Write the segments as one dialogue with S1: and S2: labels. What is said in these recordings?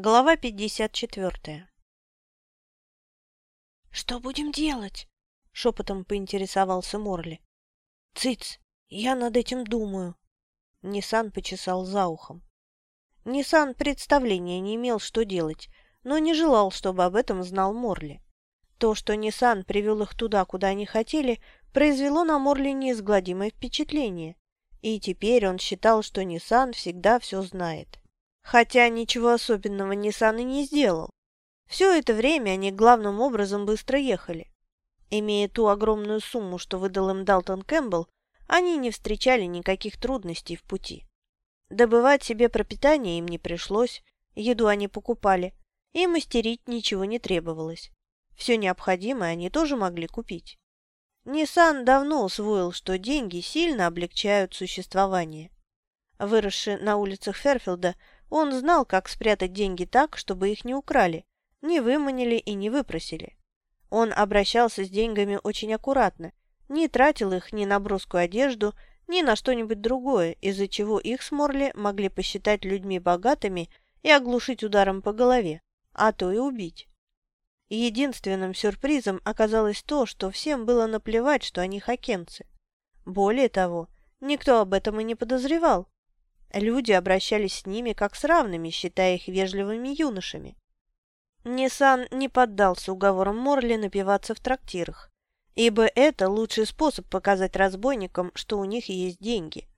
S1: Глава 54
S2: «Что будем делать?» — шепотом поинтересовался Морли.
S1: «Цыц, я над этим думаю». Ниссан почесал за ухом. Ниссан представления не имел, что делать, но не желал, чтобы об этом знал Морли. То, что Ниссан привел их туда, куда они хотели, произвело на Морли неизгладимое впечатление, и теперь он считал, что Ниссан всегда все знает. Хотя ничего особенного Ниссан и не сделал. Все это время они главным образом быстро ехали. Имея ту огромную сумму, что выдал им Далтон Кэмпбелл, они не встречали никаких трудностей в пути. Добывать себе пропитание им не пришлось, еду они покупали, и мастерить ничего не требовалось. Все необходимое они тоже могли купить. Ниссан давно усвоил, что деньги сильно облегчают существование. Выросший на улицах Ферфилда, он знал, как спрятать деньги так, чтобы их не украли, не выманили и не выпросили. Он обращался с деньгами очень аккуратно, не тратил их ни на броскую одежду, ни на что-нибудь другое, из-за чего их с Морли могли посчитать людьми богатыми и оглушить ударом по голове, а то и убить. Единственным сюрпризом оказалось то, что всем было наплевать, что они хакенцы. Более того, никто об этом и не подозревал. Люди обращались с ними как с равными, считая их вежливыми юношами. Ниссан не поддался уговорам Морли напиваться в трактирах, ибо это лучший способ показать разбойникам, что у них есть деньги.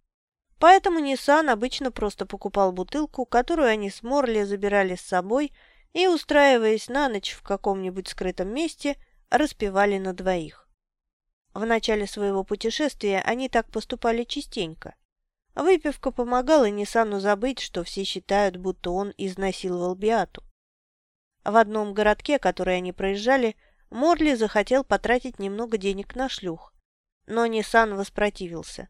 S1: Поэтому Ниссан обычно просто покупал бутылку, которую они с Морли забирали с собой и, устраиваясь на ночь в каком-нибудь скрытом месте, распивали на двоих. В начале своего путешествия они так поступали частенько. Выпивка помогала Ниссану забыть, что все считают, будто он изнасиловал Биату. В одном городке, который они проезжали, Морли захотел потратить немного денег на шлюх, но Ниссан воспротивился.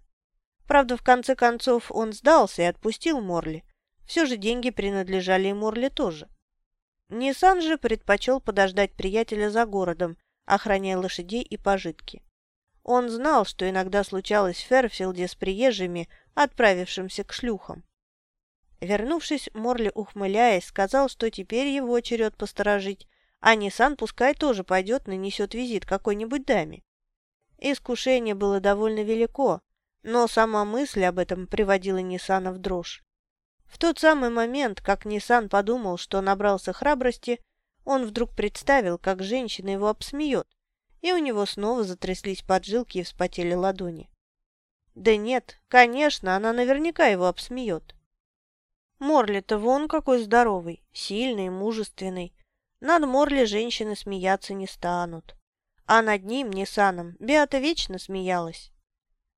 S1: Правда, в конце концов он сдался и отпустил Морли. Все же деньги принадлежали и Морли тоже. Ниссан же предпочел подождать приятеля за городом, охраняя лошадей и пожитки. Он знал, что иногда случалось в Ферфилде с приезжими, отправившимся к шлюхам. Вернувшись, Морли, ухмыляясь, сказал, что теперь его черед посторожить, а Ниссан пускай тоже пойдет нанесет визит какой-нибудь даме. Искушение было довольно велико, но сама мысль об этом приводила Ниссана в дрожь. В тот самый момент, как Ниссан подумал, что набрался храбрости, он вдруг представил, как женщина его обсмеет, и у него снова затряслись поджилки и вспотели ладони. Да нет, конечно, она наверняка его обсмеет. Морли-то вон какой здоровый, сильный, мужественный. Над Морли женщины смеяться не станут. А над ним, Нисаном, Беата вечно смеялась.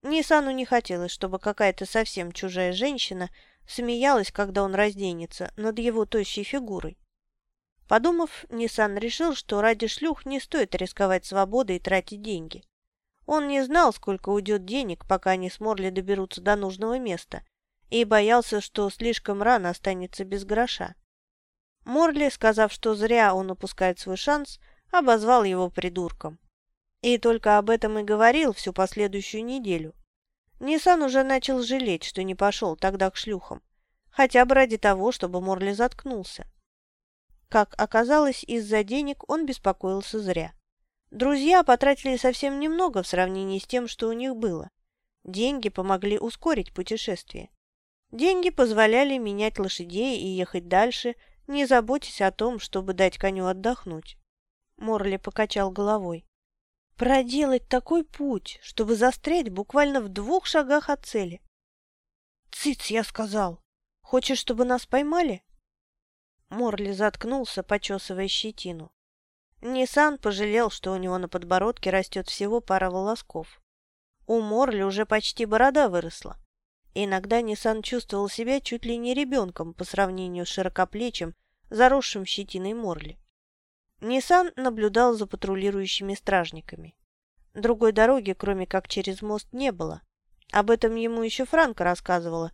S1: Нисану не хотелось, чтобы какая-то совсем чужая женщина смеялась, когда он разденется, над его тощей фигурой. Подумав, Нисан решил, что ради шлюх не стоит рисковать свободой и тратить деньги. Он не знал, сколько уйдет денег, пока они с Морли доберутся до нужного места, и боялся, что слишком рано останется без гроша. Морли, сказав, что зря он упускает свой шанс, обозвал его придурком. И только об этом и говорил всю последующую неделю. Ниссан уже начал жалеть, что не пошел тогда к шлюхам, хотя бы ради того, чтобы Морли заткнулся. Как оказалось, из-за денег он беспокоился зря. Друзья потратили совсем немного в сравнении с тем, что у них было. Деньги помогли ускорить путешествие. Деньги позволяли менять лошадей и ехать дальше, не заботясь о том, чтобы дать коню отдохнуть. Морли покачал головой. Проделать такой путь, чтобы застрять буквально в двух шагах от цели. «Цыц!» — я сказал. «Хочешь, чтобы нас поймали?» Морли заткнулся, почесывая щетину. Ниссан пожалел, что у него на подбородке растет всего пара волосков. У Морли уже почти борода выросла. Иногда Ниссан чувствовал себя чуть ли не ребенком по сравнению с широкоплечим, заросшим щетиной Морли. Ниссан наблюдал за патрулирующими стражниками. Другой дороги, кроме как через мост, не было. Об этом ему еще Франко рассказывала.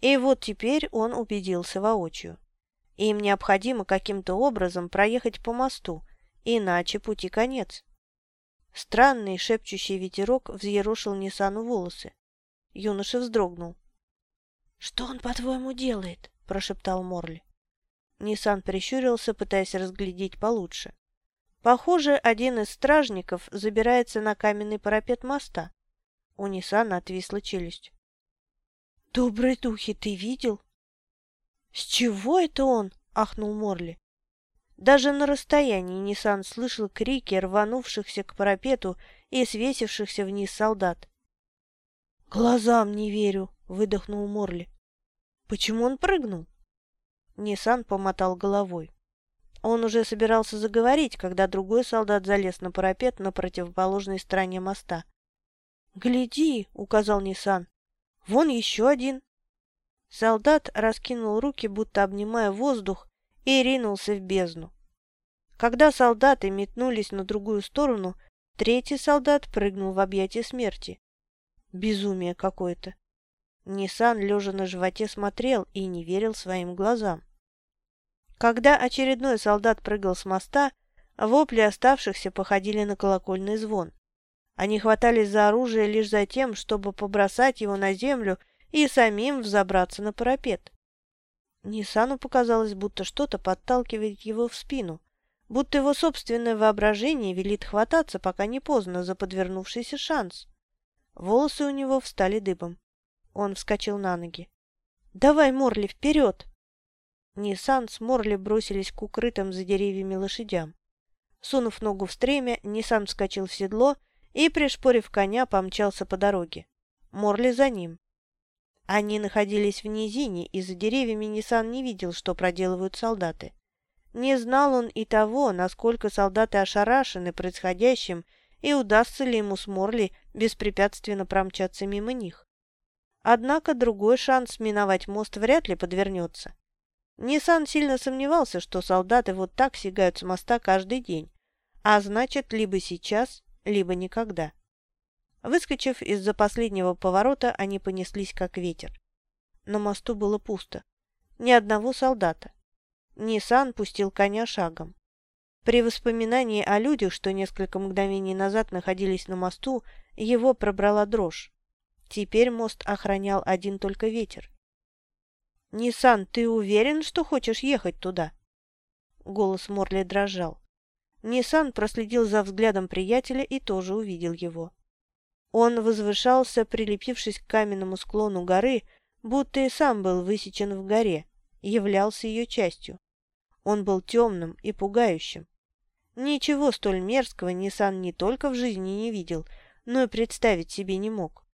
S1: И вот теперь он убедился воочию. Им необходимо каким-то образом проехать по мосту, Иначе пути конец. Странный шепчущий ветерок взъерошил Нисану волосы. Юноша вздрогнул. «Что он, по-твоему, делает?» – прошептал Морли. Ниссан прищурился, пытаясь разглядеть получше. Похоже, один из стражников забирается на каменный парапет моста. У Ниссана отвисла челюсть. «Добрые духи, ты видел?» «С чего это он?» — ахнул Морли. Даже на расстоянии Ниссан слышал крики рванувшихся к парапету и свесившихся вниз солдат. «Глазам не верю!» — выдохнул Морли. «Почему он прыгнул?» Ниссан помотал головой. Он уже собирался заговорить, когда другой солдат залез на парапет на противоположной стороне моста. «Гляди!» — указал Ниссан. «Вон еще один!» Солдат раскинул руки, будто обнимая воздух, и ринулся в бездну. Когда солдаты метнулись на другую сторону, третий солдат прыгнул в объятия смерти. Безумие какое-то. Ниссан, лежа на животе, смотрел и не верил своим глазам. Когда очередной солдат прыгал с моста, вопли оставшихся походили на колокольный звон. Они хватались за оружие лишь за тем, чтобы побросать его на землю и самим взобраться на парапет. Ниссану показалось, будто что-то подталкивает его в спину, будто его собственное воображение велит хвататься, пока не поздно, за подвернувшийся шанс. Волосы у него встали дыбом. Он вскочил на ноги. «Давай, Морли, вперед!» Ниссан с Морли бросились к укрытым за деревьями лошадям. Сунув ногу в стремя, Ниссан вскочил в седло и, пришпорив коня, помчался по дороге. Морли за ним. Они находились в низине, и за деревьями Ниссан не видел, что проделывают солдаты. Не знал он и того, насколько солдаты ошарашены происходящим, и удастся ли ему с Морли беспрепятственно промчаться мимо них. Однако другой шанс миновать мост вряд ли подвернется. Ниссан сильно сомневался, что солдаты вот так сигают с моста каждый день, а значит, либо сейчас, либо никогда. Выскочив из-за последнего поворота, они понеслись как ветер. На мосту было пусто. Ни одного солдата. Ниссан пустил коня шагом. При воспоминании о людях, что несколько мгновений назад находились на мосту, его пробрала дрожь. Теперь мост охранял один только ветер. «Ниссан, ты уверен, что хочешь ехать туда?» Голос Морли дрожал. Ниссан проследил за взглядом приятеля и тоже увидел его. Он возвышался, прилепившись к каменному склону горы, будто и сам был высечен в горе, являлся ее частью. Он был темным и пугающим. Ничего столь мерзкого Ниссан не только в жизни не видел, но и представить себе не мог.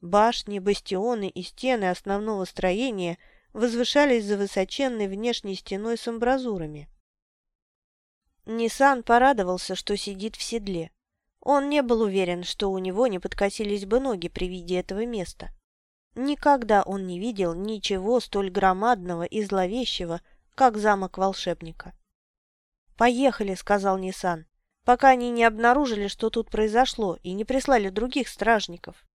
S1: Башни, бастионы и стены основного строения возвышались за высоченной внешней стеной с амбразурами. Ниссан порадовался, что сидит в седле. Он не был уверен, что у него не подкосились бы ноги при виде этого места. Никогда он не видел ничего столь громадного и зловещего, как замок волшебника. «Поехали», — сказал Нисан, пока они не обнаружили, что тут произошло, и не прислали других стражников.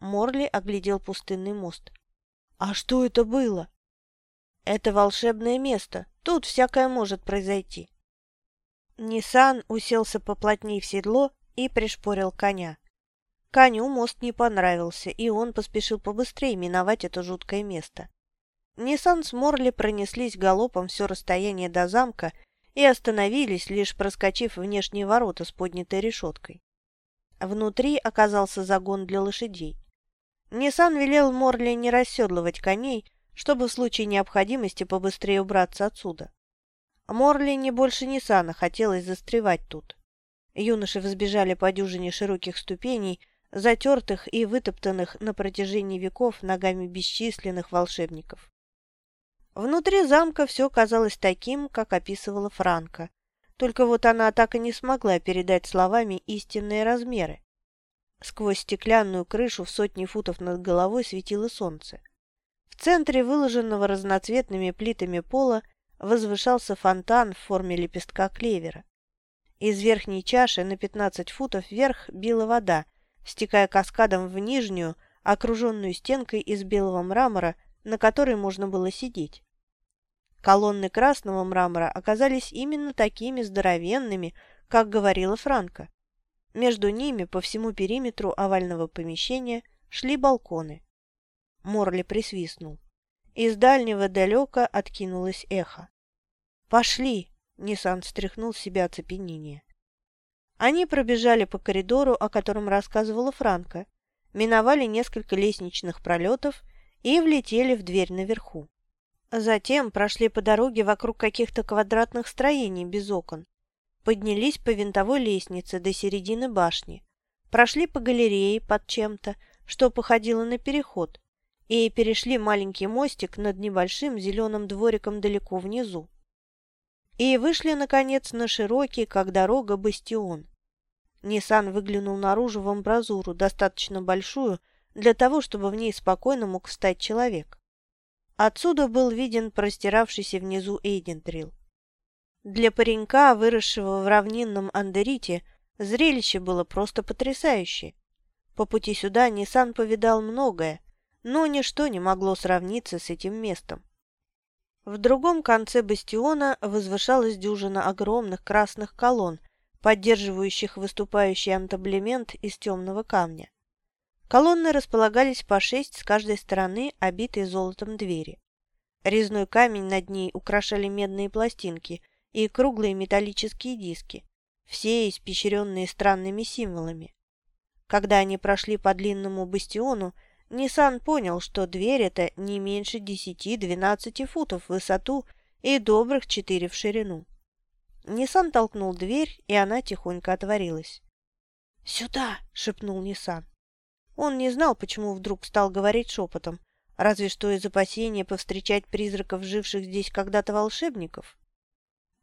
S1: Морли оглядел пустынный мост. «А что это было?» «Это волшебное место. Тут всякое может произойти». Нисан уселся поплотнее в седло и пришпорил коня. Коню мост не понравился, и он поспешил побыстрее миновать это жуткое место. Ниссан с Морли пронеслись галопом все расстояние до замка и остановились, лишь проскочив внешние ворота с поднятой решеткой. Внутри оказался загон для лошадей. Ниссан велел Морли не расседлывать коней, чтобы в случае необходимости побыстрее убраться отсюда. Морли не больше Ниссана хотелось застревать тут. Юноши взбежали по дюжине широких ступеней, затертых и вытоптанных на протяжении веков ногами бесчисленных волшебников. Внутри замка все казалось таким, как описывала Франка. Только вот она так и не смогла передать словами истинные размеры. Сквозь стеклянную крышу в сотни футов над головой светило солнце. В центре выложенного разноцветными плитами пола возвышался фонтан в форме лепестка клевера. Из верхней чаши на 15 футов вверх била вода, стекая каскадом в нижнюю, окруженную стенкой из белого мрамора, на которой можно было сидеть. Колонны красного мрамора оказались именно такими здоровенными, как говорила Франка. Между ними по всему периметру овального помещения шли балконы. Морли присвистнул. Из дальнего далека откинулось эхо. «Пошли!» – Ниссан встряхнул с себя оцепенение. Они пробежали по коридору, о котором рассказывала Франка, миновали несколько лестничных пролетов и влетели в дверь наверху. Затем прошли по дороге вокруг каких-то квадратных строений без окон, поднялись по винтовой лестнице до середины башни, прошли по галерее под чем-то, что походило на переход, и перешли маленький мостик над небольшим зеленым двориком далеко внизу и вышли, наконец, на широкий, как дорога, бастион. Ниссан выглянул наружу в амбразуру, достаточно большую, для того, чтобы в ней спокойно мог встать человек. Отсюда был виден простиравшийся внизу Эйдентрил. Для паренька, выросшего в равнинном Андерите, зрелище было просто потрясающее. По пути сюда Ниссан повидал многое, но ничто не могло сравниться с этим местом. В другом конце бастиона возвышалась дюжина огромных красных колонн, поддерживающих выступающий антаблемент из темного камня. Колонны располагались по шесть с каждой стороны, обитые золотом двери. Резной камень над ней украшали медные пластинки и круглые металлические диски, все испещренные странными символами. Когда они прошли по длинному бастиону, Ниссан понял, что дверь эта не меньше 10-12 футов в высоту и добрых 4 в ширину. Ниссан толкнул дверь, и она тихонько отворилась. «Сюда!» — шепнул Ниссан. Он не знал, почему вдруг стал говорить шепотом, разве что из опасения повстречать призраков живших здесь когда-то волшебников.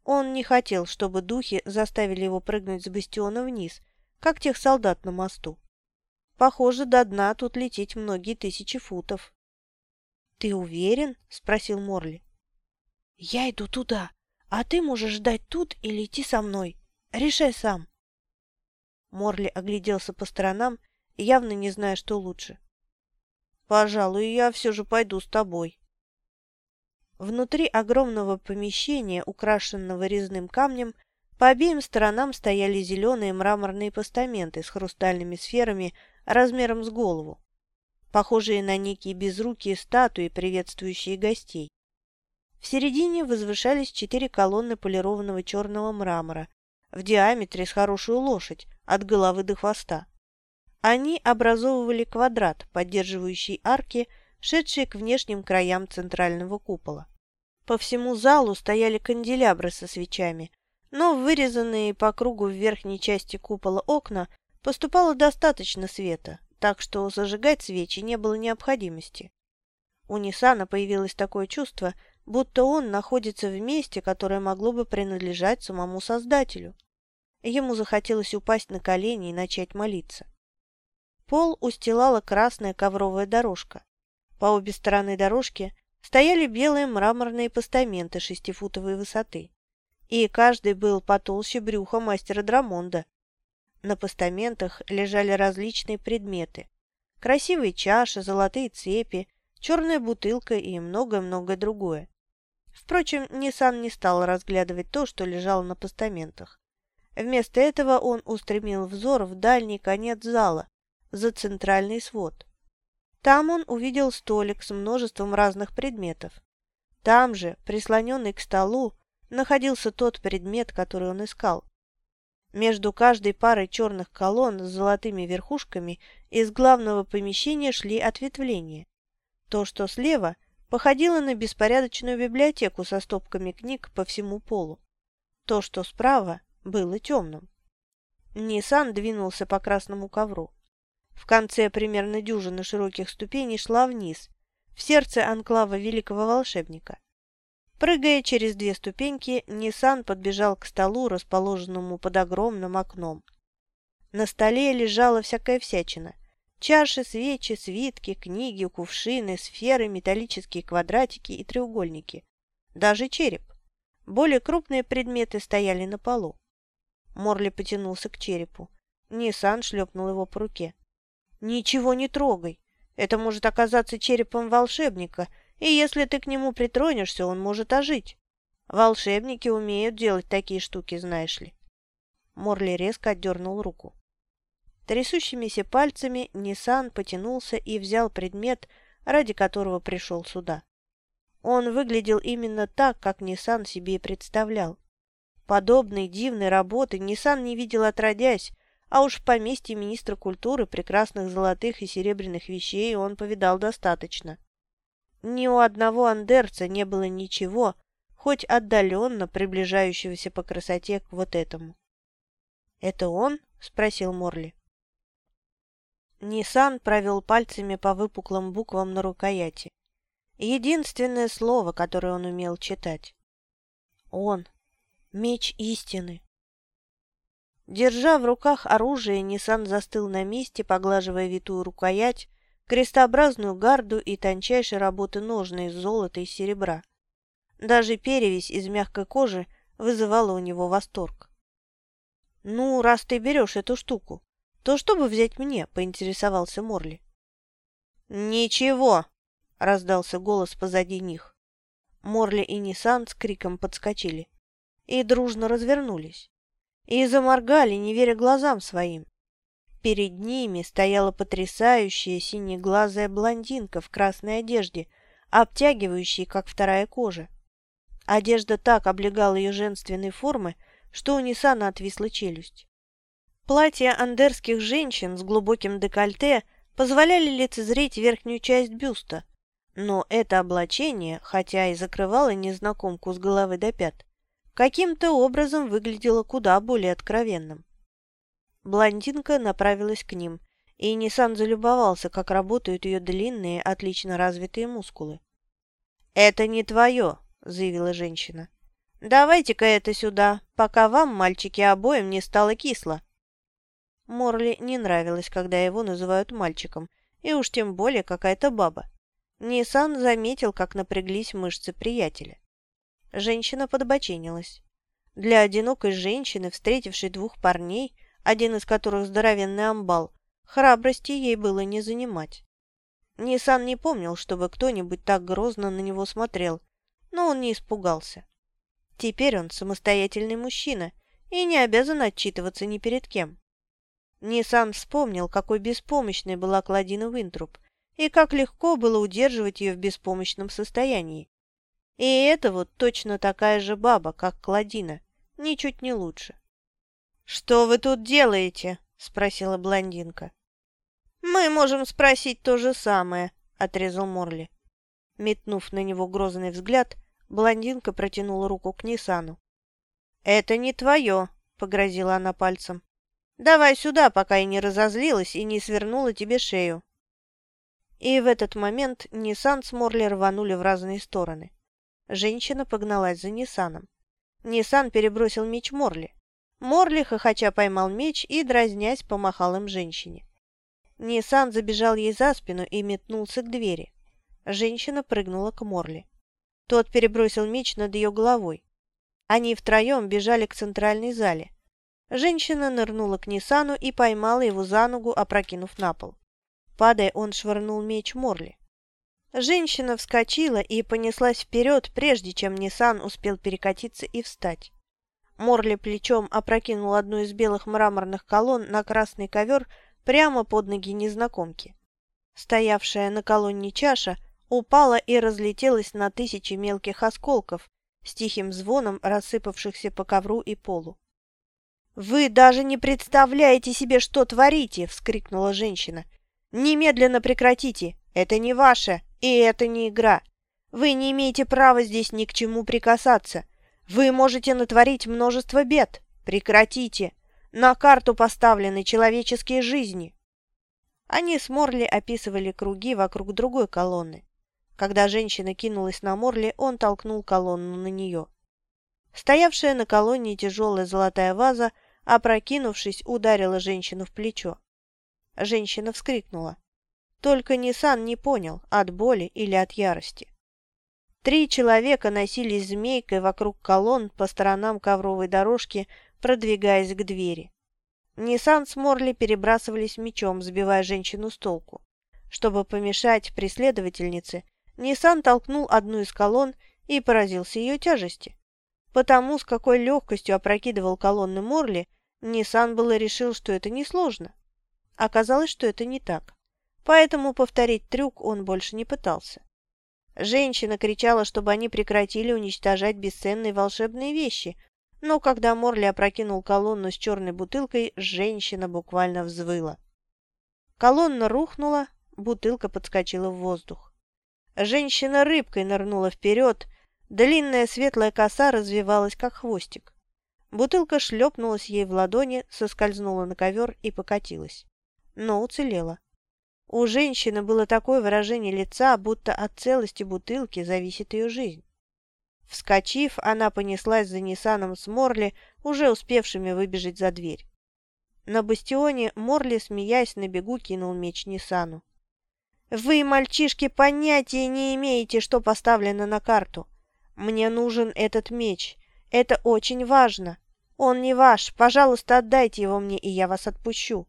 S1: Он не хотел, чтобы духи заставили его прыгнуть с бастиона вниз, как тех солдат на мосту. Похоже, до дна тут лететь многие тысячи футов. — Ты уверен? — спросил Морли. — Я иду туда, а ты можешь ждать тут или идти со мной. Решай сам. Морли огляделся по сторонам, явно не зная, что лучше. — Пожалуй, я все же пойду с тобой. Внутри огромного помещения, украшенного резным камнем, по обеим сторонам стояли зеленые мраморные постаменты с хрустальными сферами размером с голову, похожие на некие безрукие статуи, приветствующие гостей. В середине возвышались четыре колонны полированного черного мрамора в диаметре с хорошую лошадь от головы до хвоста. Они образовывали квадрат, поддерживающий арки, шедшие к внешним краям центрального купола. По всему залу стояли канделябры со свечами, но вырезанные по кругу в верхней части купола окна Поступало достаточно света, так что зажигать свечи не было необходимости. У Ниссана появилось такое чувство, будто он находится в месте, которое могло бы принадлежать самому Создателю. Ему захотелось упасть на колени и начать молиться. Пол устилала красная ковровая дорожка. По обе стороны дорожки стояли белые мраморные постаменты шестифутовой высоты, и каждый был потолще брюха мастера Драмонда, на постаментах лежали различные предметы. Красивые чаши, золотые цепи, черная бутылка и многое-многое другое. Впрочем, Ниссан не стал разглядывать то, что лежало на постаментах. Вместо этого он устремил взор в дальний конец зала, за центральный свод. Там он увидел столик с множеством разных предметов. Там же, прислоненный к столу, находился тот предмет, который он искал. Между каждой парой черных колонн с золотыми верхушками из главного помещения шли ответвления. То, что слева, походило на беспорядочную библиотеку со стопками книг по всему полу. То, что справа, было темным. Ниссан двинулся по красному ковру. В конце примерно дюжины широких ступеней шла вниз, в сердце анклава великого волшебника. Прыгая через две ступеньки, Ниссан подбежал к столу, расположенному под огромным окном. На столе лежала всякая всячина. Чаши, свечи, свитки, книги, кувшины, сферы, металлические квадратики и треугольники. Даже череп. Более крупные предметы стояли на полу. Морли потянулся к черепу. Ниссан шлепнул его по руке. «Ничего не трогай. Это может оказаться черепом волшебника, и если ты к нему притронешься, он может ожить. Волшебники умеют делать такие штуки, знаешь ли. Морли резко отдернул руку. Трясущимися пальцами Ниссан потянулся и взял предмет, ради которого пришел сюда. Он выглядел именно так, как Ниссан себе и представлял. Подобной дивной работы Ниссан не видел отродясь, а уж в поместье министра культуры прекрасных золотых и серебряных вещей он повидал достаточно. Ни у одного андерца не было ничего, хоть отдаленно приближающегося по красоте к вот этому. «Это он?» — спросил Морли. Ниссан провел пальцами по выпуклым буквам на рукояти. Единственное слово, которое он умел читать. Он. Меч истины. Держа в руках оружие, Ниссан застыл на месте, поглаживая витую рукоять, крестообразную гарду и тончайшей работы ножны из золота и серебра. Даже перевесь из мягкой кожи вызывала у него восторг. «Ну, раз ты берешь эту штуку, то что бы взять мне?» – поинтересовался Морли. «Ничего!» – раздался голос позади них. Морли и Ниссан с криком подскочили и дружно развернулись. И заморгали, не веря глазам своим. Перед ними стояла потрясающая синеглазая блондинка в красной одежде, обтягивающей, как вторая кожа. Одежда так облегала ее женственной формы, что у Ниссана отвисла челюсть. Платья андерских женщин с глубоким декольте позволяли лицезреть верхнюю часть бюста, но это облачение, хотя и закрывало незнакомку с головы до пят, каким-то образом выглядело куда более откровенным. Блондинка направилась к ним, и Ниссан залюбовался, как работают ее длинные, отлично развитые мускулы. «Это не твое», заявила женщина. «Давайте-ка это сюда, пока вам, мальчики, обоим не стало кисло». Морли не нравилось, когда его называют мальчиком, и уж тем более какая-то баба. Ниссан заметил, как напряглись мышцы приятеля. Женщина подбоченилась. Для одинокой женщины, встретившей двух парней, один из которых здоровенный амбал, храбрости ей было не занимать. Ниссан не помнил, чтобы кто-нибудь так грозно на него смотрел, но он не испугался. Теперь он самостоятельный мужчина и не обязан отчитываться ни перед кем. Ниссан вспомнил, какой беспомощной была Кладина Винтруп и как легко было удерживать ее в беспомощном состоянии. И это вот точно такая же баба, как Кладина, ничуть не лучше. «Что вы тут делаете?» – спросила блондинка. «Мы можем спросить то же самое», – отрезал Морли. Метнув на него грозный взгляд, Блондинка протянула руку к Нисану. «Это не твое», — погрозила она пальцем. «Давай сюда, пока я не разозлилась и не свернула тебе шею». И в этот момент Ниссан с Морли рванули в разные стороны. Женщина погналась за Ниссаном. Ниссан перебросил меч Морли. Морли, хохоча, поймал меч и, дразнясь, помахал им женщине. Ниссан забежал ей за спину и метнулся к двери. Женщина прыгнула к Морли. Тот перебросил меч над ее головой. Они втроем бежали к центральной зале. Женщина нырнула к Нисану и поймала его за ногу, опрокинув на пол. Падая, он швырнул меч Морли. Женщина вскочила и понеслась вперед, прежде чем Нисан успел перекатиться и встать. Морли плечом опрокинул одну из белых мраморных колонн на красный ковер прямо под ноги незнакомки. Стоявшая на колонне чаша упала и разлетелась на тысячи мелких осколков, с тихим звоном рассыпавшихся по ковру и полу. «Вы даже не представляете себе, что творите!» — вскрикнула женщина. «Немедленно прекратите! Это не ваше, и это не игра! Вы не имеете права здесь ни к чему прикасаться! Вы можете натворить множество бед! Прекратите! На карту поставлены человеческие жизни!» Они с Морли описывали круги вокруг другой колонны. Когда женщина кинулась на Морли, он толкнул колонну на нее. Стоявшая на колонне тяжелая золотая ваза, опрокинувшись, ударила женщину в плечо. Женщина вскрикнула. Только Ниссан не понял, от боли или от ярости. Три человека носились змейкой вокруг колонн по сторонам ковровой дорожки, продвигаясь к двери. Ниссан с Морли перебрасывались мечом, сбивая женщину с толку. Чтобы помешать преследовательнице, Ниссан толкнул одну из колонн и поразился ее тяжести. Потому, с какой легкостью опрокидывал колонны Морли, Ниссан было решил, что это несложно. Оказалось, что это не так. Поэтому повторить трюк он больше не пытался. Женщина кричала, чтобы они прекратили уничтожать бесценные волшебные вещи, но когда Морли опрокинул колонну с черной бутылкой, женщина буквально взвыла. Колонна рухнула, бутылка подскочила в воздух. Женщина рыбкой нырнула вперед, длинная светлая коса развивалась, как хвостик. Бутылка шлепнулась ей в ладони, соскользнула на ковер и покатилась. Но уцелела. У женщины было такое выражение лица, будто от целости бутылки зависит ее жизнь. Вскочив, она понеслась за Ниссаном с Морли, уже успевшими выбежать за дверь. На бастионе Морли, смеясь на бегу, кинул меч Ниссану. «Вы, мальчишки, понятия не имеете, что поставлено на карту. Мне нужен этот меч. Это очень важно. Он не ваш. Пожалуйста, отдайте его мне, и я вас отпущу».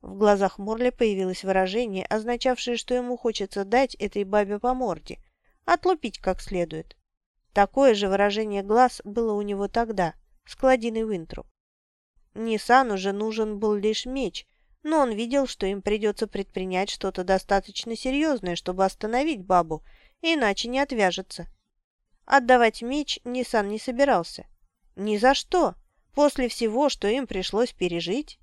S1: В глазах Морли появилось выражение, означавшее, что ему хочется дать этой бабе по морде, отлупить как следует. Такое же выражение глаз было у него тогда, с Кладиной Винтру. Ниссану же нужен был лишь меч, но он видел, что им придется предпринять что-то достаточно серьезное, чтобы остановить бабу, иначе не отвяжется. Отдавать меч Ниссан не собирался. Ни за что, после всего, что им пришлось пережить.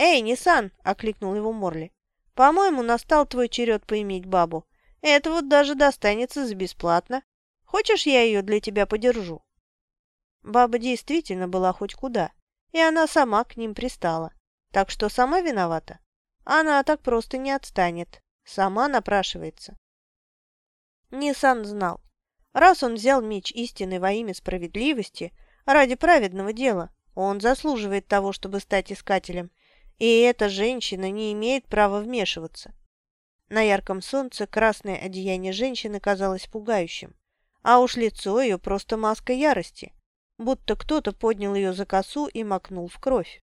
S1: «Эй, Ниссан!» – окликнул его Морли. «По-моему, настал твой черед поиметь бабу. Это вот даже достанется за бесплатно. Хочешь, я ее для тебя подержу?» Баба действительно была хоть куда, и она сама к ним пристала. Так что сама виновата. Она так просто не отстанет. Сама напрашивается. Ниссан знал. Раз он взял меч истины во имя справедливости, ради праведного дела, он заслуживает того, чтобы стать искателем, и эта женщина не имеет права вмешиваться. На ярком солнце красное одеяние женщины казалось пугающим, а уж лицо ее просто маска ярости, будто кто-то поднял ее за косу и макнул в кровь.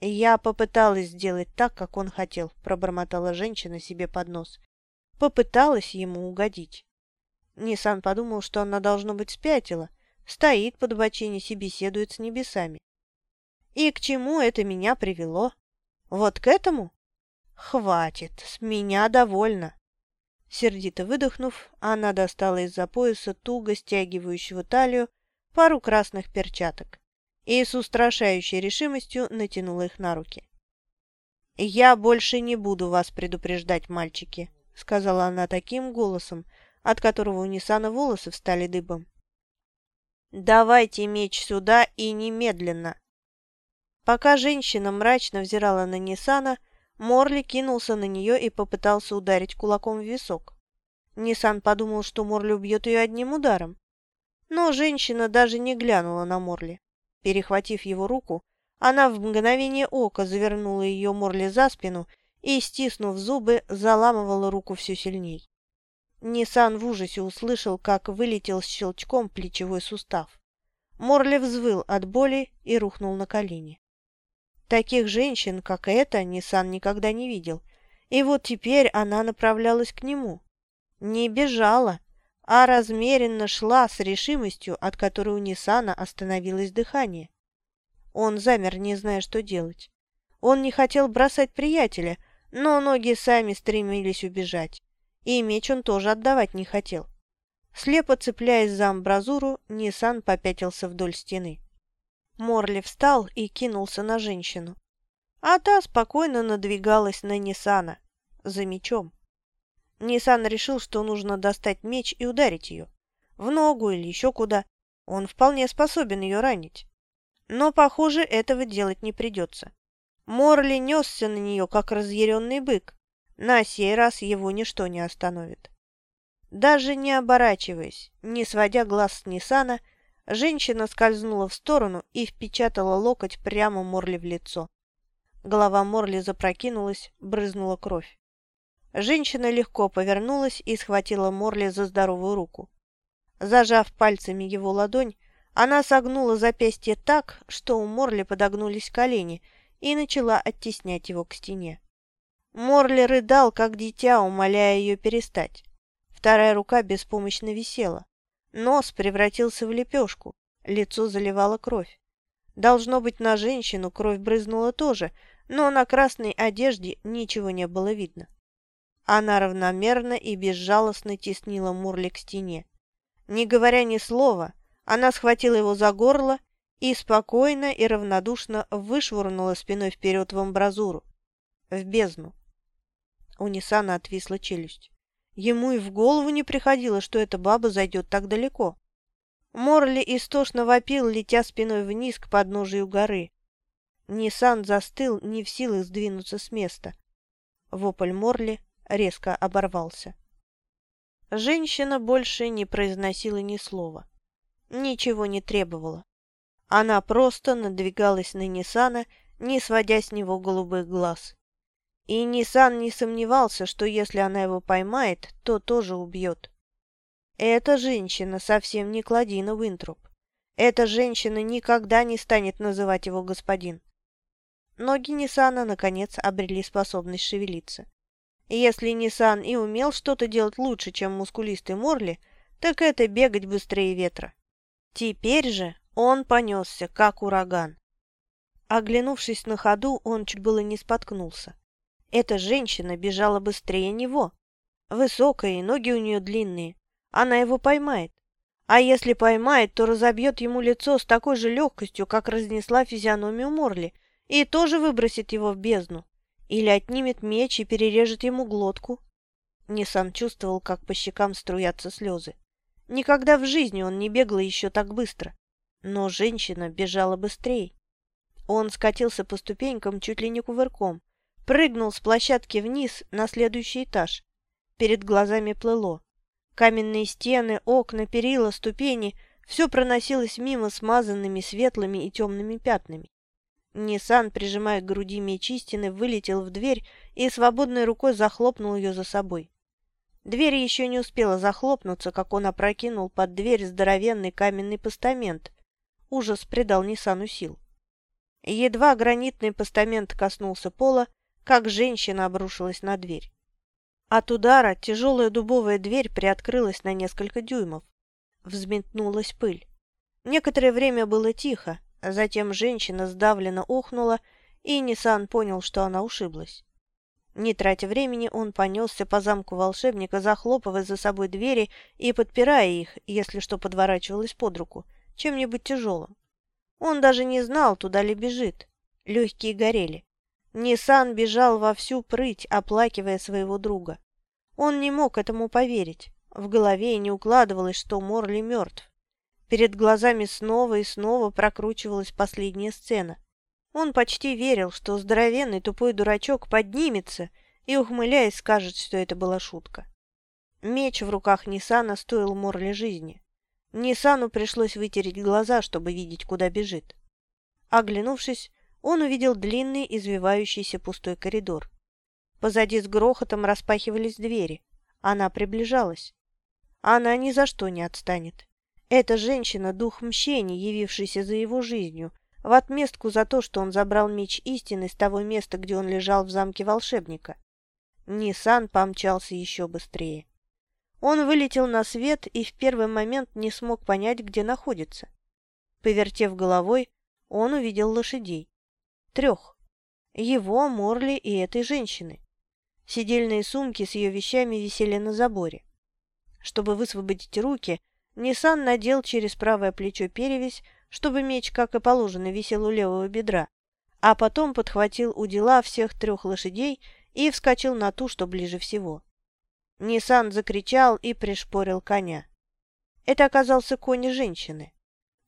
S1: «Я попыталась сделать так, как он хотел», – пробормотала женщина себе под нос. Попыталась ему угодить. Ниссан подумал, что она, должно быть, спятила, стоит под бочинись и беседует с небесами. И к чему это меня привело? Вот к этому? Хватит, с меня довольно. Сердито выдохнув, она достала из-за пояса туго стягивающего талию пару красных перчаток и с устрашающей решимостью натянула их на руки. «Я больше не буду вас предупреждать, мальчики», — сказала она таким голосом, от которого у Ниссана волосы встали дыбом. «Давайте меч сюда и немедленно!» Пока женщина мрачно взирала на Ниссана, Морли кинулся на нее и попытался ударить кулаком в висок. Ниссан подумал, что Морли убьет ее одним ударом. Но женщина даже не глянула на Морли. Перехватив его руку, она в мгновение ока завернула ее Морли за спину и, стиснув зубы, заламывала руку все сильней. Ниссан в ужасе услышал, как вылетел с щелчком плечевой сустав. Морли взвыл от боли и рухнул на колени. Таких женщин, как эта, Ниссан никогда не видел. И вот теперь она направлялась к нему. Не бежала, а размеренно шла с решимостью, от которой у Ниссана остановилось дыхание. Он замер, не зная, что делать. Он не хотел бросать приятеля, но ноги сами стремились убежать. И меч он тоже отдавать не хотел. Слепо цепляясь за амбразуру, Ниссан попятился вдоль стены. Морли встал и кинулся на женщину. А та спокойно надвигалась на Ниссана за мечом. Ниссан решил, что нужно достать меч и ударить ее. В ногу или еще куда. Он вполне способен ее ранить. Но, похоже, этого делать не придется. Морли несся на нее, как разъяренный бык. На сей раз его ничто не остановит. Даже не оборачиваясь, не сводя глаз с Ниссана, Женщина скользнула в сторону и впечатала локоть прямо Морли в лицо. Голова Морли запрокинулась, брызнула кровь. Женщина легко повернулась и схватила Морли за здоровую руку. Зажав пальцами его ладонь, она согнула запястье так, что у Морли подогнулись колени, и начала оттеснять его к стене. Морли рыдал, как дитя, умоляя ее перестать. Вторая рука беспомощно висела. Нос превратился в лепешку, лицо заливало кровь. Должно быть, на женщину кровь брызнула тоже, но на красной одежде ничего не было видно. Она равномерно и безжалостно теснила Мурли к стене. Не говоря ни слова, она схватила его за горло и спокойно и равнодушно вышвырнула спиной вперед в амбразуру, в бездну. У Ниссана отвисла челюсть. Ему и в голову не приходило, что эта баба зайдет так далеко. Морли истошно вопил, летя спиной вниз к подножию горы. Ниссан застыл, не в силах сдвинуться с места. Вопль Морли резко оборвался. Женщина больше не произносила ни слова. Ничего не требовала. Она просто надвигалась на Ниссана, не сводя с него голубых глаз. И Ниссан не сомневался, что если она его поймает, то тоже убьет. Эта женщина совсем не Кладина Уинтроп. Эта женщина никогда не станет называть его господин. Ноги Ниссана, наконец, обрели способность шевелиться. Если Ниссан и умел что-то делать лучше, чем мускулистый Морли, так это бегать быстрее ветра. Теперь же он понесся, как ураган. Оглянувшись на ходу, он чуть было не споткнулся. Эта женщина бежала быстрее него. Высокая, и ноги у нее длинные. Она его поймает. А если поймает, то разобьет ему лицо с такой же легкостью, как разнесла физиономию Морли, и тоже выбросит его в бездну. Или отнимет меч и перережет ему глотку. Ниссан чувствовал, как по щекам струятся слезы. Никогда в жизни он не бегал еще так быстро. Но женщина бежала быстрее. Он скатился по ступенькам чуть ли не кувырком, Прыгнул с площадки вниз на следующий этаж. Перед глазами плыло. Каменные стены, окна, перила, ступени – все проносилось мимо смазанными светлыми и темными пятнами. Ниссан, прижимая к груди меч истины, вылетел в дверь и свободной рукой захлопнул ее за собой. Дверь еще не успела захлопнуться, как он опрокинул под дверь здоровенный каменный постамент. Ужас придал Ниссану сил. Едва гранитный постамент коснулся пола, как женщина обрушилась на дверь. От удара тяжелая дубовая дверь приоткрылась на несколько дюймов. Взметнулась пыль. Некоторое время было тихо, затем женщина сдавленно охнула, и Ниссан понял, что она ушиблась. Не тратя времени, он понесся по замку волшебника, захлопывая за собой двери и подпирая их, если что подворачивалось под руку, чем-нибудь тяжелым. Он даже не знал, туда ли бежит. Легкие горели. Ниссан бежал во всю прыть, оплакивая своего друга. Он не мог этому поверить. В голове не укладывалось, что Морли мертв. Перед глазами снова и снова прокручивалась последняя сцена. Он почти верил, что здоровенный тупой дурачок поднимется и, ухмыляясь, скажет, что это была шутка. Меч в руках Ниссана стоил Морли жизни. Ниссану пришлось вытереть глаза, чтобы видеть, куда бежит. Оглянувшись, он увидел длинный, извивающийся пустой коридор. Позади с грохотом распахивались двери. Она приближалась. Она ни за что не отстанет. Эта женщина – дух мщения, явившийся за его жизнью, в отместку за то, что он забрал меч истины с того места, где он лежал в замке волшебника. Ниссан помчался еще быстрее. Он вылетел на свет и в первый момент не смог понять, где находится. Повертев головой, он увидел лошадей. Трех. Его, Морли и этой женщины. Сидельные сумки с ее вещами висели на заборе. Чтобы высвободить руки, Ниссан надел через правое плечо перевязь, чтобы меч, как и положено, висел у левого бедра, а потом подхватил у дела всех трех лошадей и вскочил на ту, что ближе всего. Ниссан закричал и пришпорил коня. Это оказался конь женщины.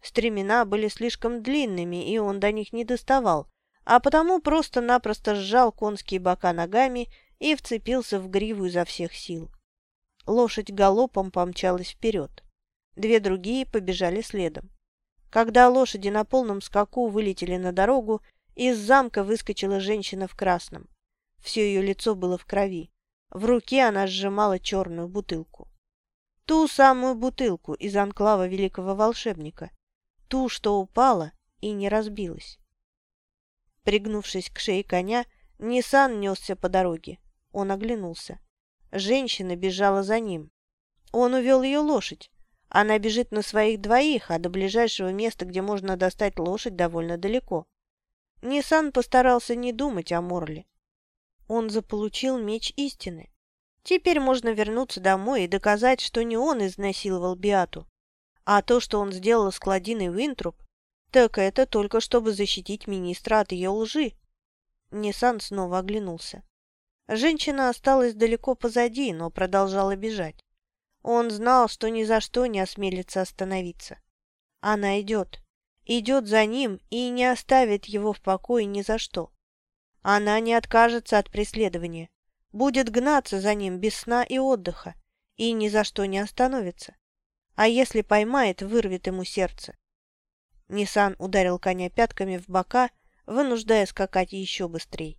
S1: Стремена были слишком длинными, и он до них не доставал, а потому просто-напросто сжал конские бока ногами и вцепился в гриву изо всех сил. Лошадь галопом помчалась вперед. Две другие побежали следом. Когда лошади на полном скаку вылетели на дорогу, из замка выскочила женщина в красном. Все ее лицо было в крови. В руке она сжимала черную бутылку. Ту самую бутылку из анклава великого волшебника. Ту, что упала и не разбилась. Пригнувшись к шее коня, Ниссан несся по дороге. Он оглянулся. Женщина бежала за ним. Он увел ее лошадь. Она бежит на своих двоих, а до ближайшего места, где можно достать лошадь, довольно далеко. Ниссан постарался не думать о Морле. Он заполучил меч истины. Теперь можно вернуться домой и доказать, что не он изнасиловал Биату. А то, что он сделал с Кладиной Винтруп, так это только чтобы защитить министра от ее лжи. Ниссан снова оглянулся. Женщина осталась далеко позади, но продолжала бежать. Он знал, что ни за что не осмелится остановиться. Она идет. Идет за ним и не оставит его в покое ни за что. Она не откажется от преследования, будет гнаться за ним без сна и отдыха, и ни за что не остановится. А если поймает, вырвет ему сердце. Ниссан ударил коня пятками в бока, вынуждая скакать еще быстрее.